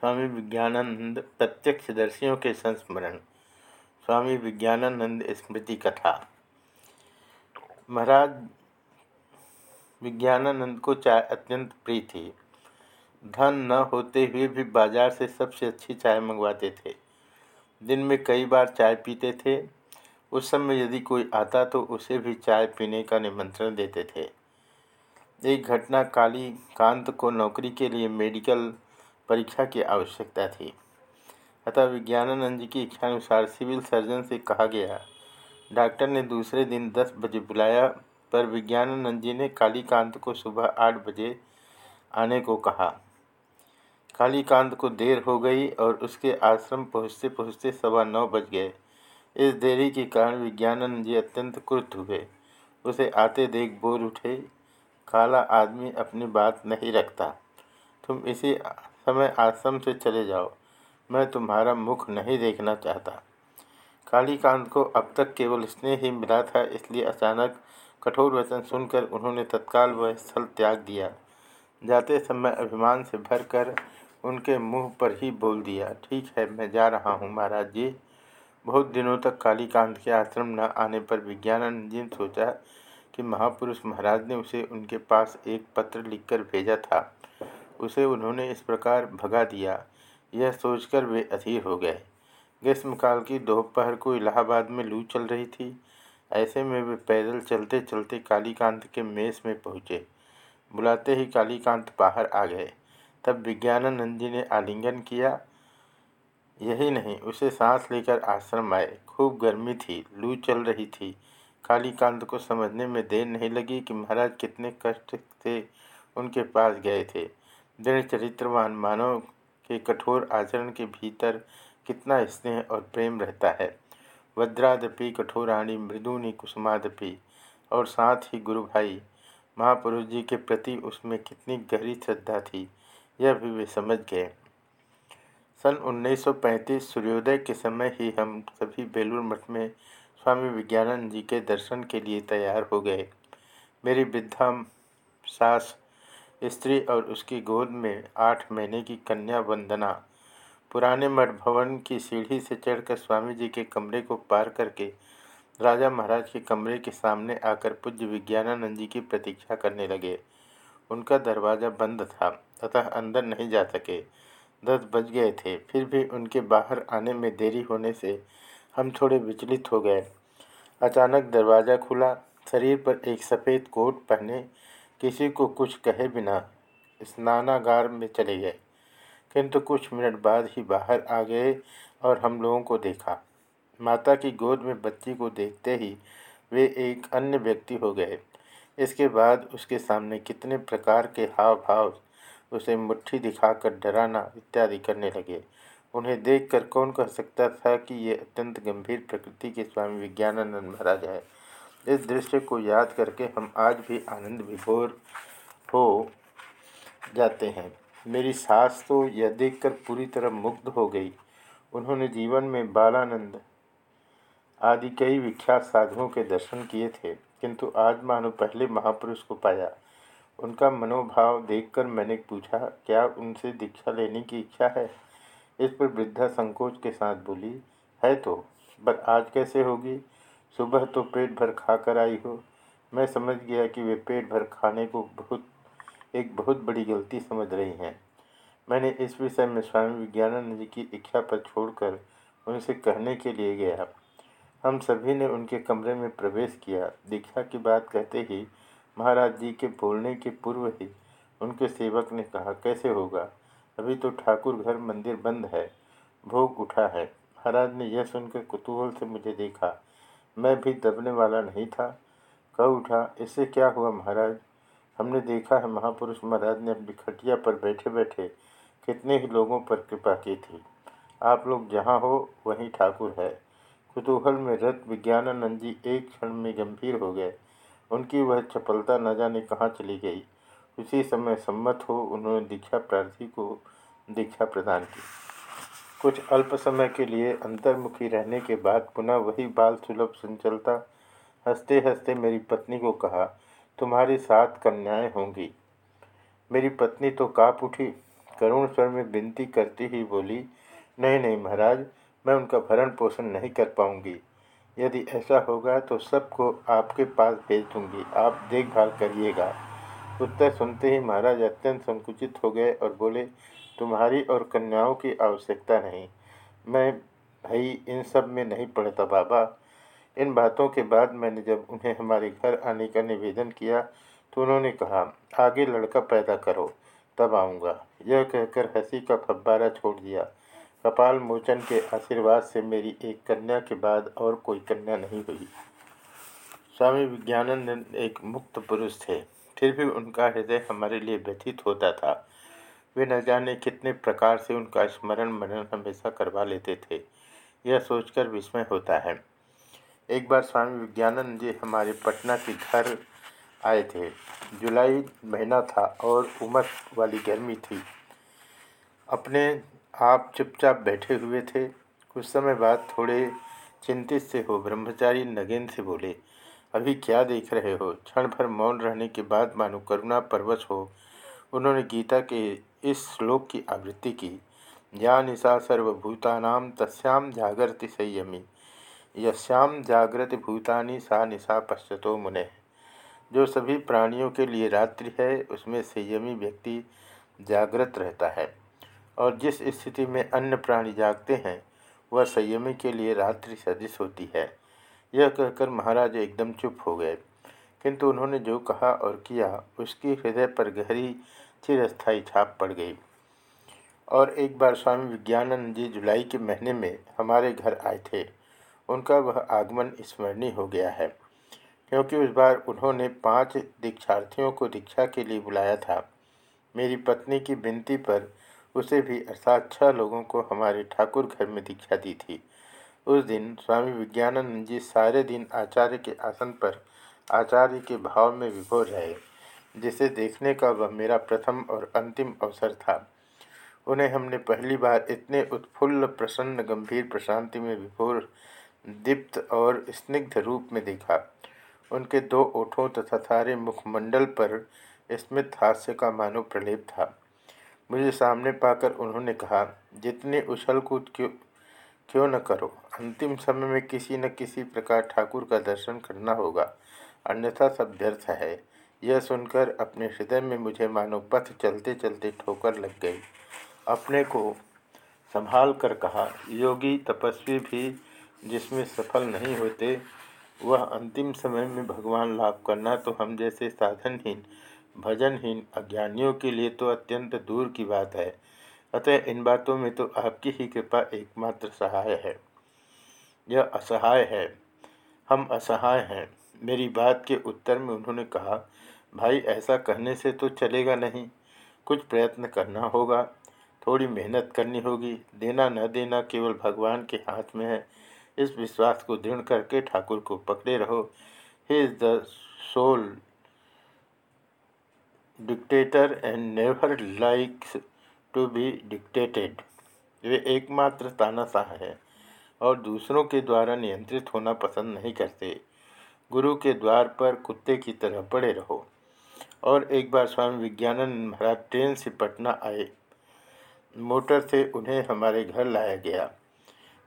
स्वामी विज्ञानानंद प्रत्यक्षदर्शियों के संस्मरण। स्वामी विज्ञानानंद स्मृति कथा। महाराज विज्ञानानंद को चाय अत्यंत प्रिय थी। धन न होते हुए भी बाज़ार से सबसे अच्छी चाय मंगवाते थे। दिन में कई बार चाय पीते थे। उस समय यदि कोई आता तो उसे भी चाय पीने का निमंत्रण देते थे। एक घटना काली कांत को नौकरी के लिए मेडिकल परीक्षा की आवश्यकता थी। अतः विज्ञानानंद जी की इच्छानुसार सिविल सर्जन से कहा गया, डॉक्टर ने दूसरे दिन दस बजे बुलाया, पर विज्ञानानंद जी ने कालीकांत को सुबह आठ बजे आने को कहा। कालीकांत को देर हो गई और उसके आश्रम पहुँचते पहुँचते सवा नौ बज गए। इस देरी के कारण विज्ञानानंद जी अत्यंत क्रुद्ध हुए। उसे आते देख बोल उठे। काला आदमी अपनी बात नहीं रखता। तुम इसी समय आश्रम से चले जाओ। मैं तुम्हारा मुख नहीं देखना चाहता। कालीकांत को अब तक केवल स्नेह ही मिला था, इसलिए अचानक कठोर वचन सुनकर उन्होंने तत्काल वह स्थल त्याग दिया। जाते समय अभिमान से भरकर उनके मुँह पर ही बोल दिया, ठीक है, मैं जा रहा हूँ महाराज जी। बहुत दिनों तक कालीकांत के आश्रम न आने पर विज्ञानानंद जी ने सोचा कि महापुरुष महाराज ने उसे उनके पास एक पत्र लिखकर भेजा था। उसे उन्होंने इस प्रकार भगा दिया। यह सोचकर वे अधीर हो गए। ग्रीष्मकाल की दोपहर को इलाहाबाद में लू चल रही थी। ऐसे में वे पैदल चलते चलते कालीकांत के मेस में पहुँचे। बुलाते ही कालीकांत बाहर आ गए। तब विज्ञानानंद जी ने आलिंगन किया। यही नहीं, उसे सांस लेकर आश्रम आए। खूब गर्मी थी, लू चल रही थी। कालीकांत को समझने में देर नहीं लगी कि महाराज कितने कष्ट से उनके पास गए थे। दृढ़ चरित्रवान मानव के कठोर आचरण के भीतर कितना स्नेह और प्रेम रहता है। वज्रादपि, कठोराणी, मृदुनी, कुसुमादपि, और साथ ही गुरु भाई, महापुरुष जी के प्रति उसमें कितनी गहरी श्रद्धा थी, यह भी वे समझ गए। सन 1935 सूर्योदय के समय ही हम सभी बेलूर मठ में स्वामी विज्ञानंद जी के दर्शन के लिए तैयार हो गए। मेरी वृद्धा सास स्त्री और उसकी गोद में आठ महीने की कन्या वंदना। पुराने मठ भवन की सीढ़ी से चढ़कर स्वामी जी के कमरे को पार करके राजा महाराज के कमरे के सामने आकर पूज्य विज्ञानानंद जी की प्रतीक्षा करने लगे। उनका दरवाज़ा बंद था, अतः अंदर नहीं जा सके। दस बज गए थे, फिर भी उनके बाहर आने में देरी होने से हम थोड़े विचलित हो गए। अचानक दरवाज़ा खुला, शरीर पर एक सफ़ेद कोट पहने किसी को कुछ कहे बिना स्नानागार में चले गए। किंतु कुछ मिनट बाद ही बाहर आ गए और हम लोगों को देखा। माता की गोद में बच्ची को देखते ही वे एक अन्य व्यक्ति हो गए। इसके बाद उसके सामने कितने प्रकार के हाव भाव उसे मुट्ठी दिखाकर डराना इत्यादि करने लगे। उन्हें देखकर कौन कह सकता था कि ये अत्यंत गंभीर प्रकृति के स्वामी विज्ञानानंद महाराज है। इस दृश्य को याद करके हम आज भी आनंद विभोर हो जाते हैं। मेरी सास तो यह देखकर पूरी तरह मुग्ध हो गई। उन्होंने जीवन में बालानंद आदि कई विख्यात साधुओं के दर्शन किए थे, किंतु आज मानो पहले महापुरुष को पाया। उनका मनोभाव देखकर मैंने पूछा, क्या उनसे दीक्षा लेने की इच्छा है? इस पर वृद्धा संकोच के साथ बोली, है तो पर आज कैसे होगी? सुबह तो पेट भर खा कर आई हो। मैं समझ गया कि वे पेट भर खाने को बहुत, एक बहुत बड़ी गलती समझ रही हैं। मैंने इस विषय में स्वामी विज्ञानंद जी की इच्छा पर छोड़कर उनसे कहने के लिए गया। हम सभी ने उनके कमरे में प्रवेश किया। दीक्षा की बात कहते ही महाराज जी के बोलने के पूर्व ही उनके सेवक ने कहा, कैसे होगा? अभी तो ठाकुर घर मंदिर बंद है। भोग उठा है। महाराज ने यह सुनकर कुतूहल से मुझे देखा। मैं भी दबने वाला नहीं था। कह उठा इससे क्या हुआ महाराज? हमने देखा है महापुरुष महाराज ने अपनी खटिया पर बैठे बैठे कितने ही लोगों पर कृपा की थी। आप लोग जहाँ हो, वहीं ठाकुर है। कुतूहल में रत विज्ञानानंद जी एक क्षण में गंभीर हो गए। उनकी वह चपलता न जाने कहाँ चली गई। उसी समय सम्मत हो, उन्होंने दीक्षा प्रार्थी को दीक्षा प्रदान की। कुछ अल्प समय के लिए अंतर्मुखी रहने के बाद पुनः वही बाल सुलभ संचलता हँसते हँसते मेरी पत्नी को कहा, तुम्हारी सात कन्याएँ होंगी। मेरी पत्नी तो काँप उठी, करुण स्वर में विनती करती ही बोली, नहीं नहीं महाराज, मैं उनका भरण पोषण नहीं कर पाऊँगी। यदि ऐसा होगा तो सबको आपके पास भेज दूँगी, आप देखभाल करिएगा। उत्तर सुनते ही महाराज अत्यंत संकुचित हो गए और बोले तुम्हारी और कन्याओं की आवश्यकता नहीं। मैं भाई इन सब में नहीं पड़ता बाबा। इन बातों के बाद मैंने जब उन्हें हमारे घर आने का निवेदन किया तो उन्होंने कहा, आगे लड़का पैदा करो, तब आऊँगा। यह कहकर हँसी का फब्बारा छोड़ दिया। कपाल मोचन के आशीर्वाद से मेरी एक कन्या के बाद और कोई कन्या नहीं हुई। स्वामी विज्ञानंद एक मुक्त पुरुष थे। फिर भी उनका हृदय हमारे लिए व्यथित होता था। वे न जाने कितने प्रकार से उनका स्मरण मनन हमेशा करवा लेते थे। यह सोचकर विस्मय होता है। एक बार स्वामी विज्ञानंद जी हमारे पटना के घर आए थे। जुलाई महीना था और उमस वाली गर्मी थी। अपने आप चुपचाप बैठे हुए थे। कुछ समय बाद थोड़े चिंतित से हो ब्रह्मचारी नगेंद्र से बोले, अभी क्या देख रहे हो? क्षण भर मौन रहने के बाद मानो करुणा परवश हो। उन्होंने गीता के इस श्लोक की आवृत्ति की। या निशा सर्वभूतानाम तस्याम जागृति संयमी। यश्याम जागृति भूतानी सा निशा पश्चतो मुने। जो सभी प्राणियों के लिए रात्रि है, उसमें संयमी व्यक्ति जागृत रहता है। और जिस स्थिति में अन्य प्राणी जागते हैं, वह संयमी के लिए रात्रि सदिश होती है। यह कहकर महाराज एकदम चुप हो गए। किंतु उन्होंने जो कहा और किया, उसकी हृदय पर गहरी चिरस्थायी छाप पड़ गई। और एक बार स्वामी विज्ञानंद जी जुलाई के महीने में हमारे घर आए थे। उनका वह आगमन स्मरणीय हो गया है, क्योंकि उस बार उन्होंने पाँच दीक्षार्थियों को दीक्षा के लिए बुलाया था। मेरी पत्नी की विनती पर उसे भी अर्थात छह लोगों को हमारे ठाकुर घर में दीक्षा दी थी। उस दिन स्वामी विज्ञानंद जी सारे दिन आचार्य के आसन पर आचार्य के भाव में विभोर रहे। जिसे देखने का वह मेरा प्रथम और अंतिम अवसर था। उन्हें हमने पहली बार इतने उत्फुल्ल, प्रसन्न, गंभीर प्रशांति में विभोर, दीप्त और स्निग्ध रूप में देखा। उनके दो ओठों तथा सारे मुखमंडल पर स्मित हास्य का मानव प्रलेप था। मुझे सामने पाकर उन्होंने कहा, जितनी उछल कूद क्यों क्यों न करो? अंतिम समय में किसी न किसी प्रकार ठाकुर का दर्शन करना होगा। अन्यथा सब व्यर्थ है। यह सुनकर अपने हृदय में मुझे मानो पथ चलते चलते ठोकर लग गई। अपने को संभाल कर कहा, योगी, तपस्वी भी जिसमें सफल नहीं होते, वह अंतिम समय में भगवान लाभ करना तो हम जैसे साधनहीन, भजनहीन अज्ञानियों के लिए तो अत्यंत दूर की बात है। अतः इन बातों में तो आपकी ही कृपा एकमात्र सहाय है। यह असहाय है। हम असहाय हैं। मेरी बात के उत्तर में उन्होंने कहा भाई, ऐसा कहने से तो चलेगा नहीं। कुछ प्रयत्न करना होगा। थोड़ी मेहनत करनी होगी। देना न देना केवल भगवान के हाथ में है। इस विश्वास को दृढ़ करके ठाकुर को पकड़े रहो। He is the sole dictator and never likes to be dictated वे एकमात्र तानाशाह है। और दूसरों के द्वारा नियंत्रित होना पसंद नहीं करते। गुरु के द्वार पर कुत्ते की तरह पड़े रहो। और एक बार स्वामी विज्ञानंद महाराज ट्रेन से पटना आए। मोटर से उन्हें हमारे घर लाया गया।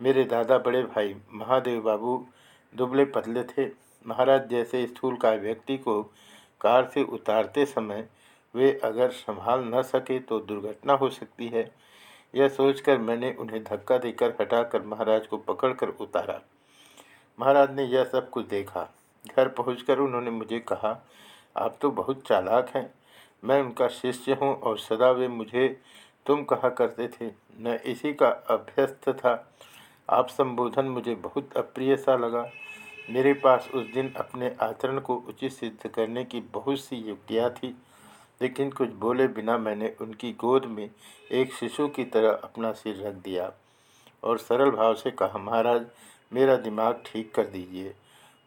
मेरे दादा बड़े भाई महादेव बाबू दुबले पतले थे। महाराज जैसे स्थूल का व्यक्ति को कार से उतारते समय वे अगर संभाल न सके तो दुर्घटना हो सकती है। यह सोचकर मैंने उन्हें धक्का देकर हटाकर महाराज को पकड़कर उतारा। महाराज ने यह सब कुछ देखा। घर पहुंचकर उन्होंने मुझे कहा आप तो बहुत चालाक हैं। मैं उनका शिष्य हूँ और सदा वे मुझे तुम कहा करते थे। न इसी का अभ्यस्त था। आप संबोधन मुझे बहुत अप्रिय सा लगा। मेरे पास उस दिन अपने आचरण को उचित सिद्ध करने की बहुत सी युक्तियाँ थी, लेकिन कुछ बोले बिना मैंने उनकी गोद में एक शिशु की तरह अपना सिर रख दिया और सरल भाव से कहा, महाराज, मेरा दिमाग ठीक कर दीजिए।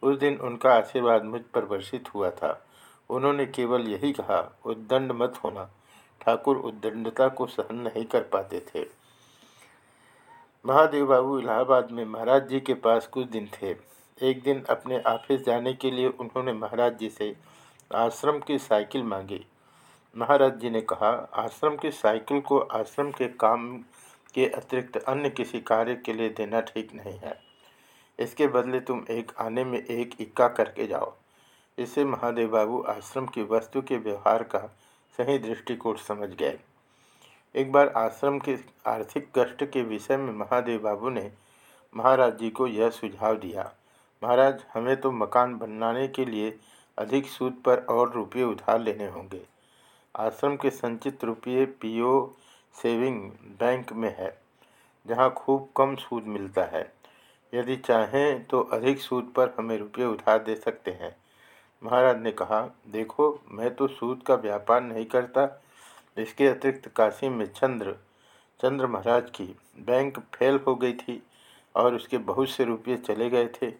उस दिन उनका आशीर्वाद मुझ पर वर्षित हुआ था। उन्होंने केवल यही कहा, उद्दंड मत होना। ठाकुर उद्दंडता को सहन नहीं कर पाते थे। महादेव बाबू इलाहाबाद में महाराज जी के पास कुछ दिन थे। एक दिन अपने ऑफ़िस जाने के लिए उन्होंने महाराज जी से आश्रम की साइकिल मांगी। महाराज जी ने कहा, आश्रम की साइकिल को आश्रम के काम के अतिरिक्त अन्य किसी कार्य के लिए देना ठीक नहीं है। इसके बदले तुम एक आने में एक इक्का करके जाओ। इससे महादेव बाबू आश्रम की वस्तु के व्यवहार का सही दृष्टिकोण समझ गए। एक बार आश्रम के आर्थिक कष्ट के विषय में महादेव बाबू ने महाराज जी को यह सुझाव दिया, महाराज, हमें तो मकान बनाने के लिए अधिक सूद पर और रुपये उधार लेने होंगे। आश्रम के संचित रुपये पीओ सेविंग बैंक में है, जहाँ खूब कम सूद मिलता है। यदि चाहें तो अधिक सूद पर हमें रुपये उधार दे सकते हैं। महाराज ने कहा, देखो, मैं तो सूद का व्यापार नहीं करता इसके अतिरिक्त काशी में चंद्र चंद्र महाराज की बैंक फेल हो गई थी और उसके बहुत से रुपये चले गए थे,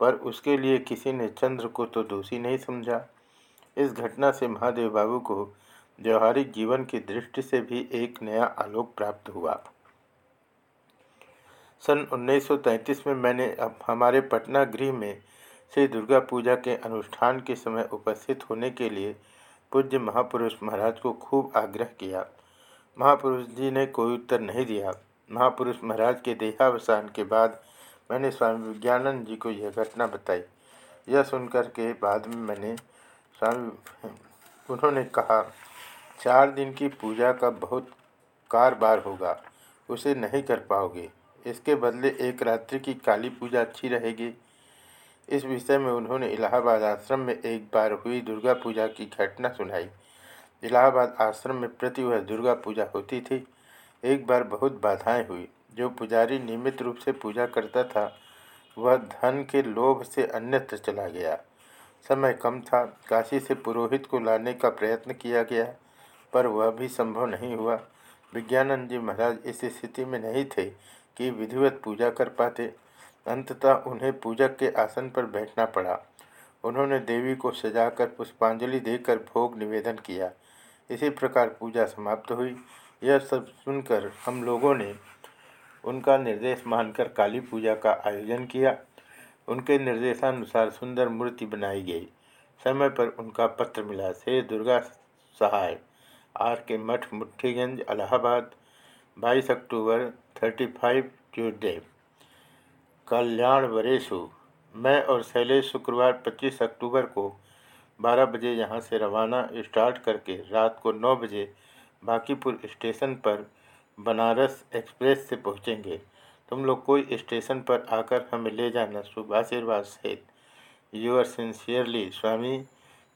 पर उसके लिए किसी ने चंद्र को तो दोषी नहीं समझा। इस घटना से महादेव बाबू को व्यवहारिक जीवन की दृष्टि से भी एक नया आलोक प्राप्त हुआ। सन 1933 में मैंने अब हमारे पटना गृह में श्री दुर्गा पूजा के अनुष्ठान के समय उपस्थित होने के लिए पूज्य महापुरुष महाराज को खूब आग्रह किया। महापुरुष जी ने कोई उत्तर नहीं दिया। महापुरुष महाराज के देहावसान के बाद मैंने स्वामी विज्ञानंद जी को यह घटना बताई। यह सुनकर के बाद में मैंने स्वामी उन्होंने कहा, चार दिन की पूजा का बहुत कारबार होगा। उसे नहीं कर पाओगे। इसके बदले एक रात्रि की काली पूजा अच्छी रहेगी। इस विषय में उन्होंने इलाहाबाद आश्रम में एक बार हुई दुर्गा पूजा की घटना सुनाई। इलाहाबाद आश्रम में प्रति वर्ष दुर्गा पूजा होती थी। एक बार बहुत बाधाएँ हुई। जो पुजारी नियमित रूप से पूजा करता था, वह धन के लोभ से अन्यत्र चला गया। समय कम था। काशी से पुरोहित को लाने का प्रयत्न किया गया, पर वह भी संभव नहीं हुआ। विज्ञानंद जी महाराज इस स्थिति में नहीं थे कि विधिवत पूजा कर पाते। अंततः उन्हें पूजक के आसन पर बैठना पड़ा। उन्होंने देवी को सजाकर पुष्पांजलि देकर भोग निवेदन किया। इसी प्रकार पूजा समाप्त हुई। यह सब सुनकर हम लोगों ने उनका निर्देश मानकर काली पूजा का आयोजन किया। उनके निर्देशानुसार सुंदर मूर्ति बनाई गई। समय पर उनका पत्र मिला से दुर्गा सहाय, आर के मठ मुठ्ठीगंज, अलाहाबाद 22 अक्टूबर 35 ट्यूसडे। कल्याण वरेशु मैं और शैलेश शुक्रवार 25 अक्टूबर को 12 बजे यहाँ से रवाना स्टार्ट करके रात को 9 बजे बाकीपुर स्टेशन पर बनारस एक्सप्रेस से पहुँचेंगे। तुम लोग कोई स्टेशन पर आकर हमें ले जाना। शुभ आशीर्वाद सहित। Yours sincerely Swami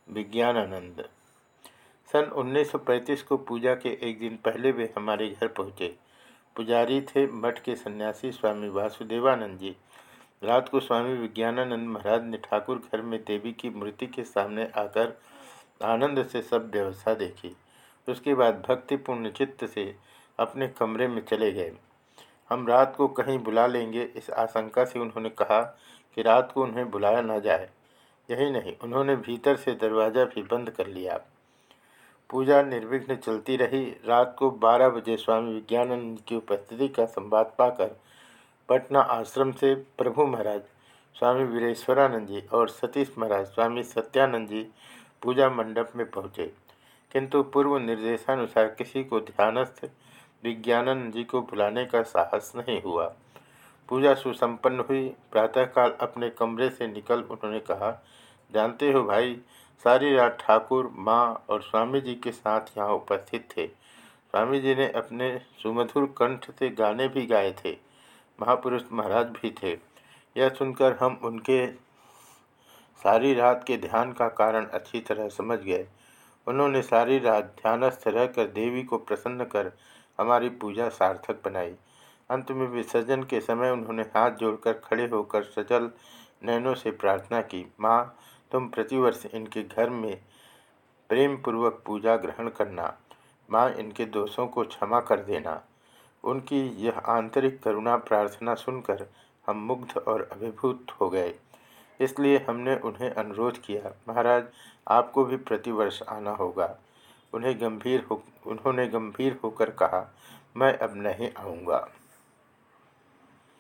Vigyanananda. सन 1935 को पूजा के एक दिन पहले वे हमारे घर पहुँचे। पुजारी थे मठ के सन्यासी स्वामी वासुदेवानंद जी रात को स्वामी विज्ञानानंद महाराज ने ठाकुर घर में देवी की मूर्ति के सामने आकर आनंद से सब व्यवस्था देखी। उसके बाद भक्तिपूर्ण चित्त से अपने कमरे में चले गए। हम रात को कहीं बुला लेंगे, इस आशंका से उन्होंने कहा कि रात को उन्हें बुलाया ना जाए। यही नहीं, उन्होंने भीतर से दरवाज़ा भी बंद कर लिया। पूजा निर्विघ्न चलती रही। रात को 12 बजे स्वामी विज्ञानंद की उपस्थिति का संवाद पाकर पटना आश्रम से प्रभु महाराज, स्वामी वीरेश्वरानंद जी और सतीश महाराज, स्वामी सत्यानंद जी पूजा मंडप में पहुँचे। किंतु पूर्व निर्देशानुसार किसी को ध्यानस्थ विज्ञानंद जी को बुलाने का साहस नहीं हुआ। पूजा सुसंपन्न हुई। प्रातःकाल अपने कमरे से निकल उन्होंने कहा, जानते हो भाई सारी रात ठाकुर, माँ और स्वामी जी के साथ यहाँ उपस्थित थे। स्वामी जी ने अपने सुमधुर कंठ से गाने भी गाए थे। महापुरुष महाराज भी थे। यह सुनकर हम उनके सारी रात के ध्यान का कारण अच्छी तरह समझ गए। उन्होंने सारी रात ध्यानस्थ रहकर देवी को प्रसन्न कर हमारी पूजा सार्थक बनाई। अंत में विसर्जन के समय उन्होंने हाथ जोड़कर खड़े होकर सचल नैनों से प्रार्थना की। माँ तुम प्रतिवर्ष इनके घर में प्रेम पूर्वक पूजा ग्रहण करना, माँ इनके दोषों को क्षमा कर देना। उनकी यह आंतरिक करुणा प्रार्थना सुनकर हम मुग्ध और अभिभूत हो गए। इसलिए हमने उन्हें अनुरोध किया, महाराज, आपको भी प्रतिवर्ष आना होगा। उन्हें गंभीर हो, उन्होंने गंभीर होकर कहा, मैं अब नहीं आऊँगा।